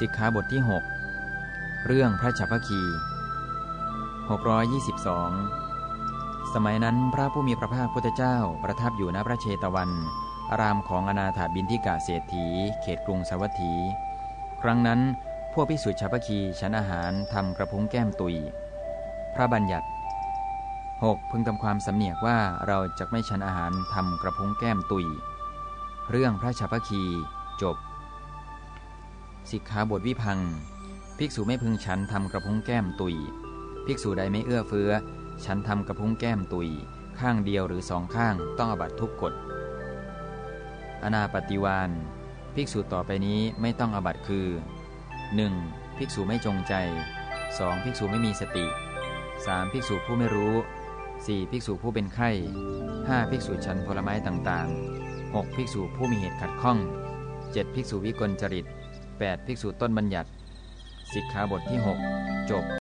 สิกขาบทที่ 6 เรื่องพระฉัพพคี 622 สมัยนั้นพระผู้มีพระภาคพุทธเจ้าประทับอยู่ณพระเชตวัน อารามของอนาถาบินทิกาเศรษฐี เขตกรุงสวัตถี ครั้งนั้นพวกพิสุทธิฉัพพคีฉันอาหารทำกระพุ้งแก้มตุย พระบัญญัติ 6. พึงทำความสำเนียกว่าเราจะไม่ฉันอาหารทำกระพุ้งแก้มตุย เรื่องพระฉัพพคีจบ สิกขาบทวิพัง ภิกษุไม่พึงฉันทำกระพุ้งแก้มตุย ภิกษุใดไม่เอื้อเฟื้อ ฉันทำกระพุ้งแก้มตุย ข้างเดียวหรือสองข้างต้องอบัตทุกกฎ อนาปฏิวานภิกษุต่อไปนี้ไม่ต้องอบัตคือ 1. ภิกษุไม่จงใจ 2. ภิกษุไม่มีสติ 3. ภิกษุผู้ไม่รู้ 4. ภิกษุผู้เป็นไข้ 5. ภิกษุฉันผลไม้ต่างๆ 6. ภิกษุผู้มีเหตุขัดข้อง 7. ภิกษุวิกลจริต 8. ภิกษุต้นบัญญัติ สิกขาบทที่ 6 จบ